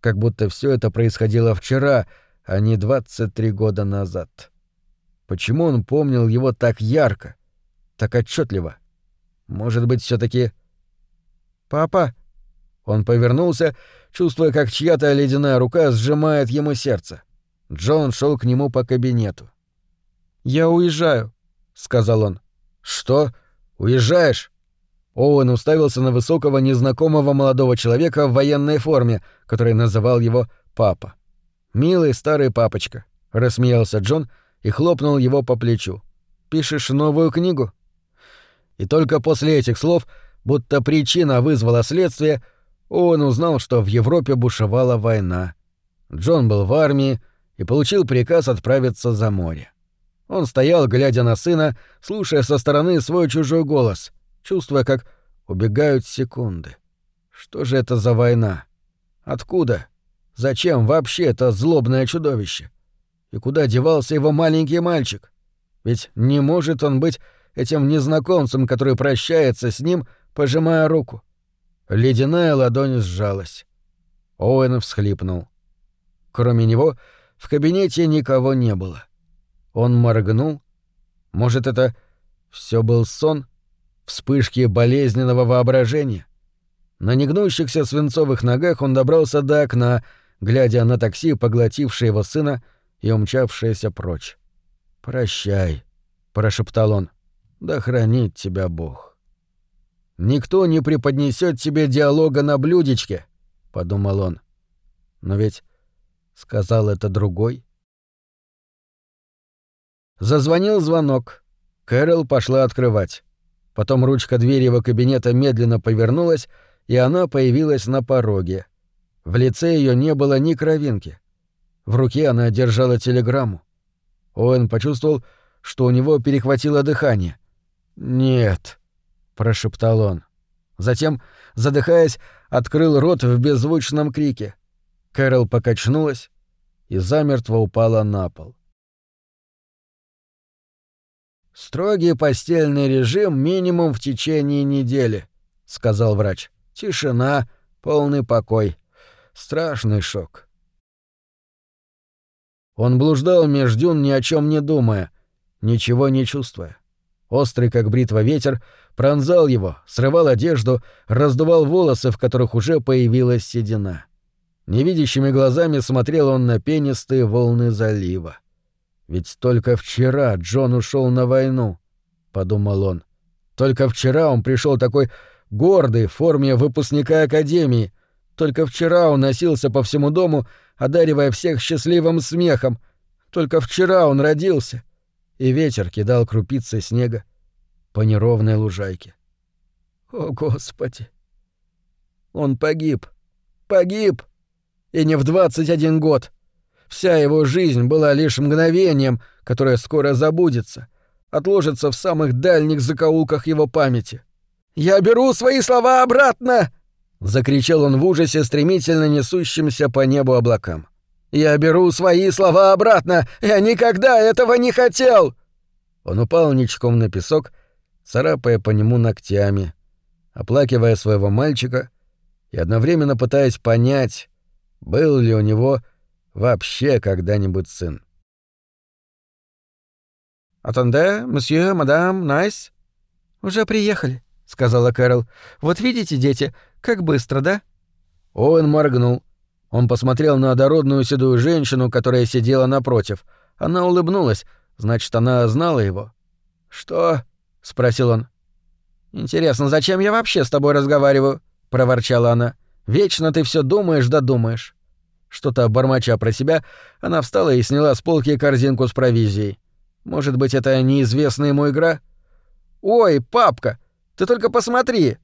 Как будто все это происходило вчера, а не 23 года назад. Почему он помнил его так ярко, так отчетливо? Может быть, все таки «Папа?» Он повернулся чувствуя, как чья-то ледяная рука сжимает ему сердце. Джон шел к нему по кабинету. «Я уезжаю», — сказал он. «Что? Уезжаешь?» Оуэн уставился на высокого незнакомого молодого человека в военной форме, который называл его папа. «Милый старый папочка», — рассмеялся Джон и хлопнул его по плечу. «Пишешь новую книгу?» И только после этих слов, будто причина вызвала следствие, он узнал, что в Европе бушевала война. Джон был в армии и получил приказ отправиться за море. Он стоял, глядя на сына, слушая со стороны свой чужой голос, чувствуя, как убегают секунды. Что же это за война? Откуда? Зачем вообще это злобное чудовище? И куда девался его маленький мальчик? Ведь не может он быть этим незнакомцем, который прощается с ним, пожимая руку. Ледяная ладонь сжалась. Оуэн всхлипнул. Кроме него в кабинете никого не было. Он моргнул. Может, это все был сон? Вспышки болезненного воображения? На негнущихся свинцовых ногах он добрался до окна, глядя на такси, поглотившее его сына и умчавшееся прочь. «Прощай», — прошептал он, — «да хранит тебя Бог». Никто не преподнесет тебе диалога на блюдечке, подумал он. Но ведь сказал это другой. Зазвонил звонок. Кэрол пошла открывать. Потом ручка двери его кабинета медленно повернулась, и она появилась на пороге. В лице ее не было ни кровинки. В руке она держала телеграмму. Оуэн почувствовал, что у него перехватило дыхание. «Нет», — прошептал он. Затем, задыхаясь, открыл рот в беззвучном крике. Кэрол покачнулась и замертво упала на пол. «Строгий постельный режим минимум в течение недели», — сказал врач. «Тишина, полный покой. Страшный шок». Он блуждал меж дюн, ни о чем не думая, ничего не чувствуя. Острый, как бритва ветер, пронзал его, срывал одежду, раздувал волосы, в которых уже появилась седина. Невидящими глазами смотрел он на пенистые волны залива. «Ведь только вчера Джон ушел на войну», — подумал он. «Только вчера он пришел такой гордый в форме выпускника Академии. Только вчера он носился по всему дому, одаривая всех счастливым смехом. Только вчера он родился. И ветер кидал крупицы снега по неровной лужайке. О, Господи! Он погиб. Погиб! И не в двадцать один год. Вся его жизнь была лишь мгновением, которое скоро забудется, отложится в самых дальних закоулках его памяти. «Я беру свои слова обратно!» — закричал он в ужасе, стремительно несущимся по небу облакам. «Я беру свои слова обратно! Я никогда этого не хотел!» Он упал ничком на песок, царапая по нему ногтями, оплакивая своего мальчика и одновременно пытаясь понять, был ли у него вообще когда-нибудь сын. «Атанде, месье, мадам, найс?» «Уже приехали», — сказала Кэрол. «Вот видите, дети, как быстро, да?» Оуэн моргнул. Он посмотрел на дородную седую женщину, которая сидела напротив. Она улыбнулась, значит, она знала его. «Что?» — спросил он. «Интересно, зачем я вообще с тобой разговариваю?» — проворчала она. «Вечно ты все думаешь да думаешь». Что-то бормоча про себя, она встала и сняла с полки корзинку с провизией. Может быть, это неизвестная ему игра? «Ой, папка, ты только посмотри!»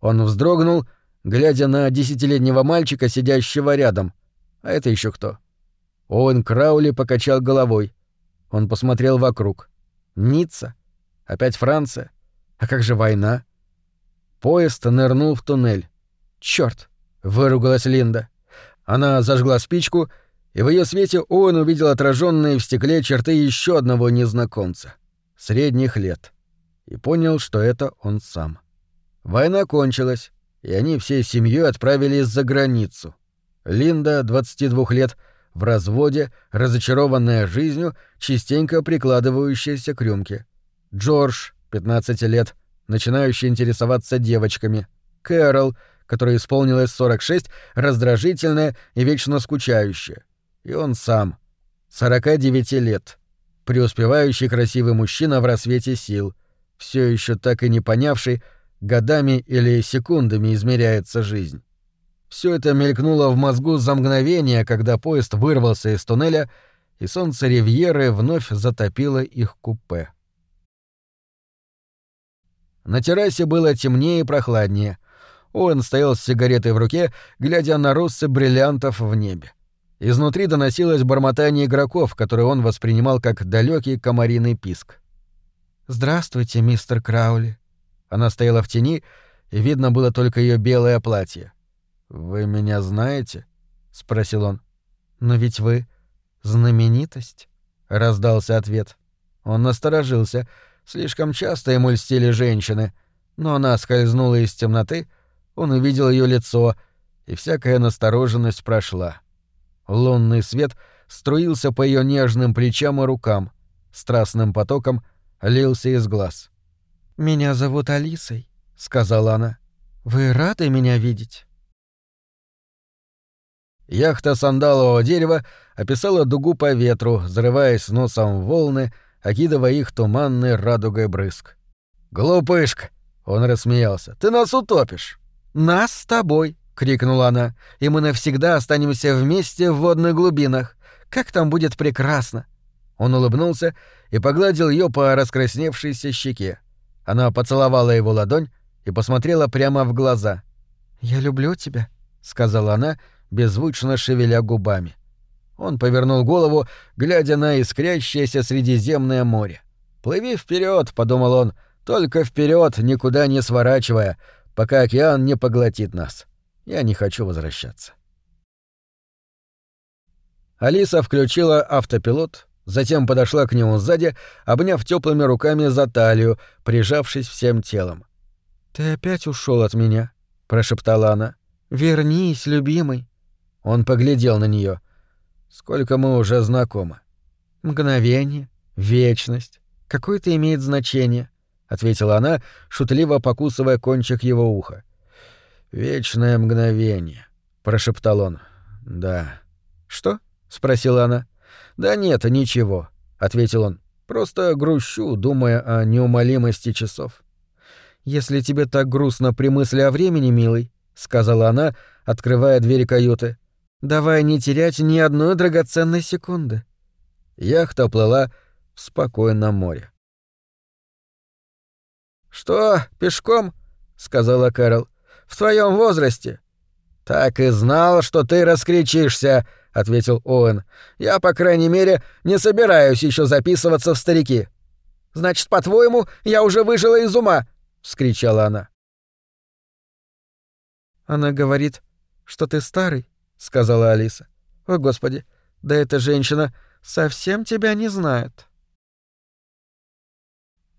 Он вздрогнул, глядя на десятилетнего мальчика, сидящего рядом. А это еще кто? Оуэн Краули покачал головой. Он посмотрел вокруг. Ницца? Опять Франция? А как же война? Поезд нырнул в туннель. Черт! выругалась Линда. Она зажгла спичку, и в ее свете Оуэн увидел отраженные в стекле черты еще одного незнакомца. Средних лет. И понял, что это он сам. Война кончилась, и они всей семьей отправились за границу. Линда, 22 лет, в разводе, разочарованная жизнью, частенько прикладывающаяся к рюмке. Джордж, 15 лет, начинающий интересоваться девочками. Кэрол, которой исполнилось 46, раздражительная и вечно скучающая. И он сам, 49 лет, преуспевающий красивый мужчина в рассвете сил, все еще так и не понявший, годами или секундами измеряется жизнь. Все это мелькнуло в мозгу за мгновение, когда поезд вырвался из туннеля, и солнце Ривьеры вновь затопило их купе. На террасе было темнее и прохладнее. Он стоял с сигаретой в руке, глядя на россы бриллиантов в небе. Изнутри доносилось бормотание игроков, которые он воспринимал как далекий комариный писк. «Здравствуйте, мистер Краули». Она стояла в тени, и видно было только ее белое платье. «Вы меня знаете?» — спросил он. «Но ведь вы знаменитость», — раздался ответ. Он насторожился. Слишком часто ему льстили женщины, но она скользнула из темноты — он увидел ее лицо, и всякая настороженность прошла. Лунный свет струился по ее нежным плечам и рукам, страстным потоком лился из глаз. «Меня зовут Алисой», — сказала она. «Вы рады меня видеть?» Яхта сандалового дерева описала дугу по ветру, взрываясь носом в волны, окидывая их туманной радугой брызг. «Глупышка!» — он рассмеялся. «Ты нас утопишь!» «Нас с тобой!» — крикнула она. «И мы навсегда останемся вместе в водных глубинах. Как там будет прекрасно!» Он улыбнулся и погладил ее по раскрасневшейся щеке. Она поцеловала его ладонь и посмотрела прямо в глаза. «Я люблю тебя», — сказала она, беззвучно шевеля губами. Он повернул голову, глядя на искрящееся Средиземное море. «Плыви вперед, подумал он, — «только вперед, никуда не сворачивая, пока океан не поглотит нас. Я не хочу возвращаться. Алиса включила автопилот, затем подошла к нему сзади, обняв теплыми руками за талию, прижавшись всем телом. «Ты опять ушел от меня», — прошептала она. «Вернись, любимый». Он поглядел на нее. «Сколько мы уже знакомы?» «Мгновение, вечность. Какое это имеет значение? ответила она, шутливо покусывая кончик его уха. Вечное мгновение, прошептал он. Да. Что? спросила она. Да нет, ничего, ответил он. Просто грущу, думая о неумолимости часов. Если тебе так грустно при мысли о времени, милый, сказала она, открывая дверь каюты, давай не терять ни одной драгоценной секунды. Яхта плыла в спокойном море. «Что, пешком?» — сказала Кэрол. «В твоем возрасте?» «Так и знал, что ты раскричишься», — ответил Оуэн. «Я, по крайней мере, не собираюсь еще записываться в старики». «Значит, по-твоему, я уже выжила из ума!» — вскричала она. «Она говорит, что ты старый», — сказала Алиса. «О, Господи, да эта женщина совсем тебя не знает».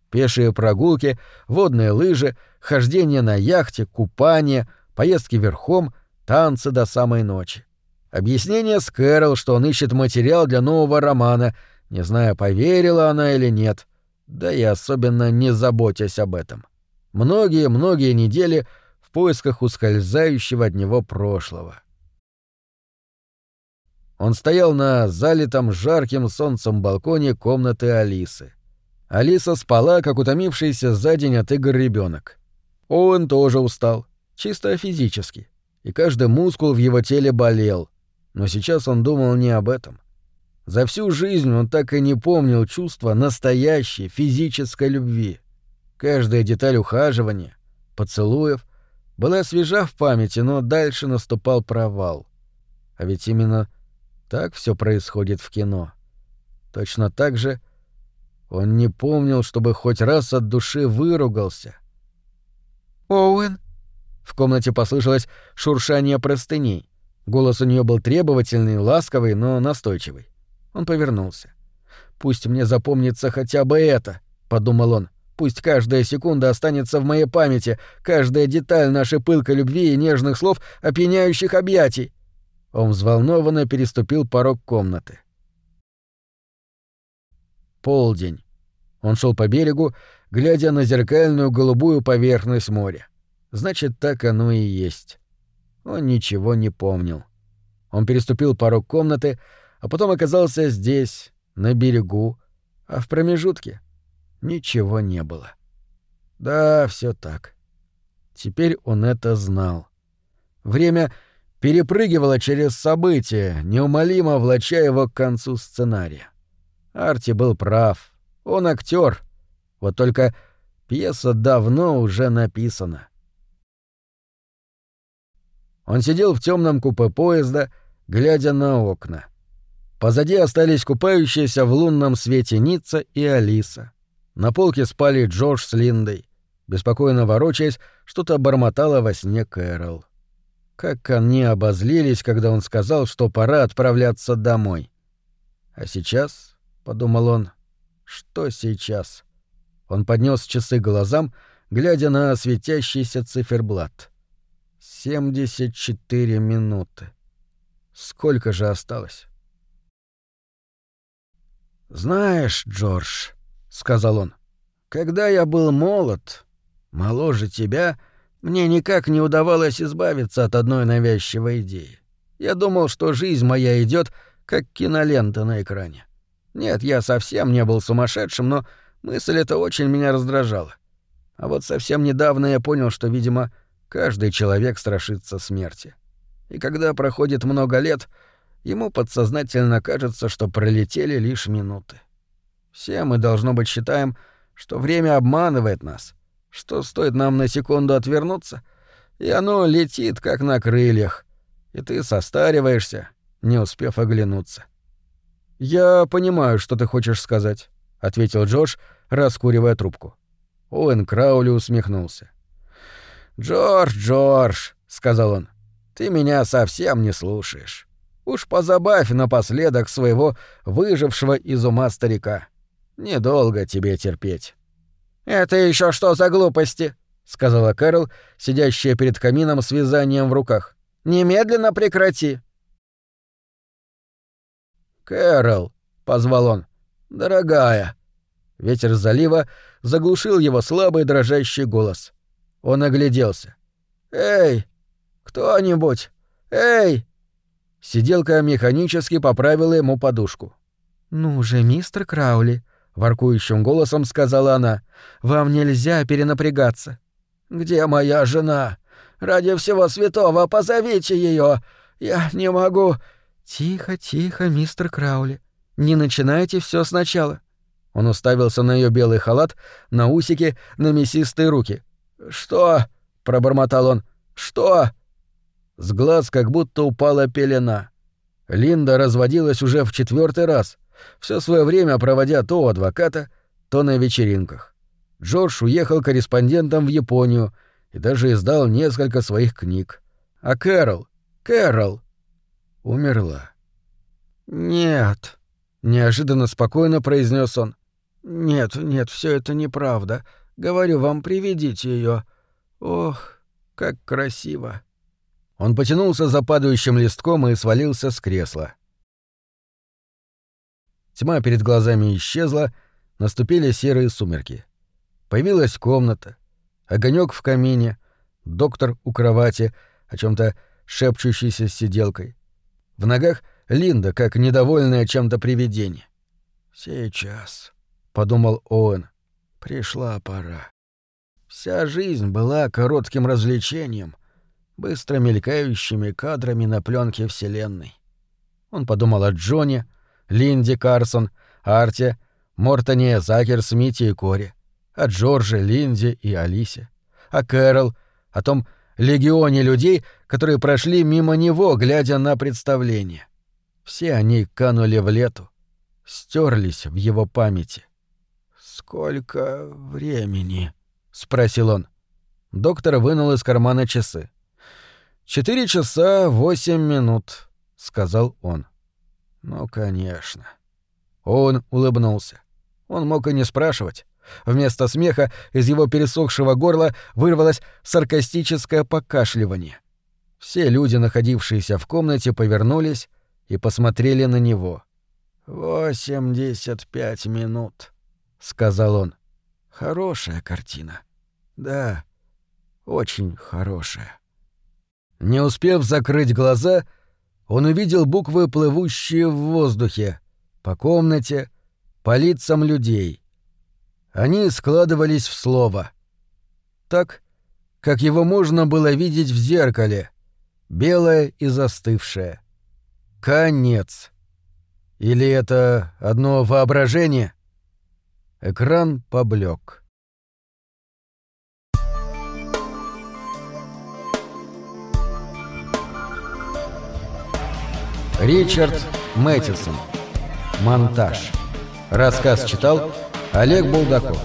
Пешие прогулки, водные лыжи, хождение на яхте, купание, поездки верхом, танцы до самой ночи. Объяснение с Кэрол, что он ищет материал для нового романа, не зная, поверила она или нет, да и особенно не заботясь об этом. Многие-многие недели в поисках ускользающего от него прошлого. Он стоял на залитом жарким солнцем балконе комнаты Алисы. Алиса спала, как утомившийся за день от игр ребенок. Оуэн тоже устал, чисто физически, и каждый мускул в его теле болел. Но сейчас он думал не об этом. За всю жизнь он так и не помнил чувства настоящей физической любви. Каждая деталь ухаживания, поцелуев была свежа в памяти, но дальше наступал провал. А ведь именно так все происходит в кино. Точно так же — он не помнил, чтобы хоть раз от души выругался. «Оуэн?» В комнате послышалось шуршание простыней. Голос у нее был требовательный, ласковый, но настойчивый. Он повернулся. «Пусть мне запомнится хотя бы это», — подумал он. «Пусть каждая секунда останется в моей памяти, каждая деталь нашей пылкой любви и нежных слов, опьяняющих объятий». Он взволнованно переступил порог комнаты. Полдень. Он шел по берегу, глядя на зеркальную голубую поверхность моря. Значит, так оно и есть. Он ничего не помнил. Он переступил порог комнаты, а потом оказался здесь, на берегу, а в промежутке ничего не было. Да, все так. Теперь он это знал. Время перепрыгивало через события, неумолимо влача его к концу сценария. Арти был прав. Он актер. Вот только пьеса давно уже написана. Он сидел в темном купе поезда, глядя на окна. Позади остались купающиеся в лунном свете Ницца и Алиса. На полке спали Джордж с Линдой. Беспокойно ворочаясь, что-то бормотала во сне Кэрол. Как они обозлились, когда он сказал, что пора отправляться домой. А сейчас, — подумал он, что сейчас? Он поднес часы глазам, глядя на светящийся циферблат. 74 минуты. Сколько же осталось? «Знаешь, Джордж», — сказал он, — «когда я был молод, моложе тебя, мне никак не удавалось избавиться от одной навязчивой идеи. Я думал, что жизнь моя идет как кинолента на экране. Нет, я совсем не был сумасшедшим, но мысль эта очень меня раздражала. А вот совсем недавно я понял, что, видимо, каждый человек страшится смерти. И когда проходит много лет, ему подсознательно кажется, что пролетели лишь минуты. Все мы, должно быть, считаем, что время обманывает нас, что стоит нам на секунду отвернуться, и оно летит, как на крыльях, и ты состариваешься, не успев оглянуться. «Я понимаю, что ты хочешь сказать», — ответил Джордж, раскуривая трубку. Оуэн Краули усмехнулся. «Джордж, Джордж», — сказал он, — «ты меня совсем не слушаешь. Уж позабавь напоследок своего выжившего из ума старика. Недолго тебе терпеть». «Это еще что за глупости?» — сказала Кэрол, сидящая перед камином с вязанием в руках. «Немедленно прекрати!» «Кэрол!» — позвал он. «Дорогая!» Ветер залива заглушил его слабый дрожащий голос. Он огляделся. «Эй! Кто-нибудь! Эй!» Сиделка механически поправила ему подушку. «Ну же, мистер Краули!» — воркующим голосом сказала она. «Вам нельзя перенапрягаться». «Где моя жена? Ради всего святого позовите ее! Я не могу...» «Тихо, тихо, мистер Краули. Не начинайте все сначала. Он уставился на ее белый халат, на усики, на мясистые руки. «Что?» — пробормотал он. «Что?» С глаз как будто упала пелена. Линда разводилась уже в четвертый раз, все свое время проводя то у адвоката, то на вечеринках. Джордж уехал корреспондентом в Японию и даже издал несколько своих книг. А Кэрол, Кэрол умерла. «Нет», — неожиданно спокойно произнес он. «Нет, нет, все это неправда. Говорю вам, приведите ее. Ох, как красиво!» Он потянулся за падающим листком и свалился с кресла. Тьма перед глазами исчезла, наступили серые сумерки. Появилась комната, огонек в камине, доктор у кровати, о чем то шепчущийся с сиделкой. В ногах Линда, как недовольная чем-то привидение. «Сейчас», — подумал Оуэн. «Пришла пора. Вся жизнь была коротким развлечением, быстро мелькающими кадрами на пленке Вселенной». Он подумал о Джоне, Линде Карсон, Арте, Мортоне, Закер, Смите и Коре, о Джорже, Линде и Алисе, о Кэрол, о том легионе людей, которые прошли мимо него, глядя на представление. Все они канули в лету, стерлись в его памяти. «Сколько времени?» — спросил он. Доктор вынул из кармана часы. «Четыре часа восемь минут», — сказал он. «Ну, конечно». Он улыбнулся. Он мог и не спрашивать. Вместо смеха из его пересохшего горла вырвалось саркастическое покашливание. Все люди, находившиеся в комнате, повернулись и посмотрели на него. «Восемьдесят пять минут», сказал он. Хорошая картина. Да, очень хорошая. Не успев закрыть глаза, он увидел буквы, плывущие в воздухе, по комнате, по лицам людей. Они складывались в слово. Так, как его можно было видеть в зеркале, белое и застывшее. Конец. Или это одно воображение? Экран поблек. Ричард Мэттисон. Монтаж. Рассказ читал Олег Булдаков.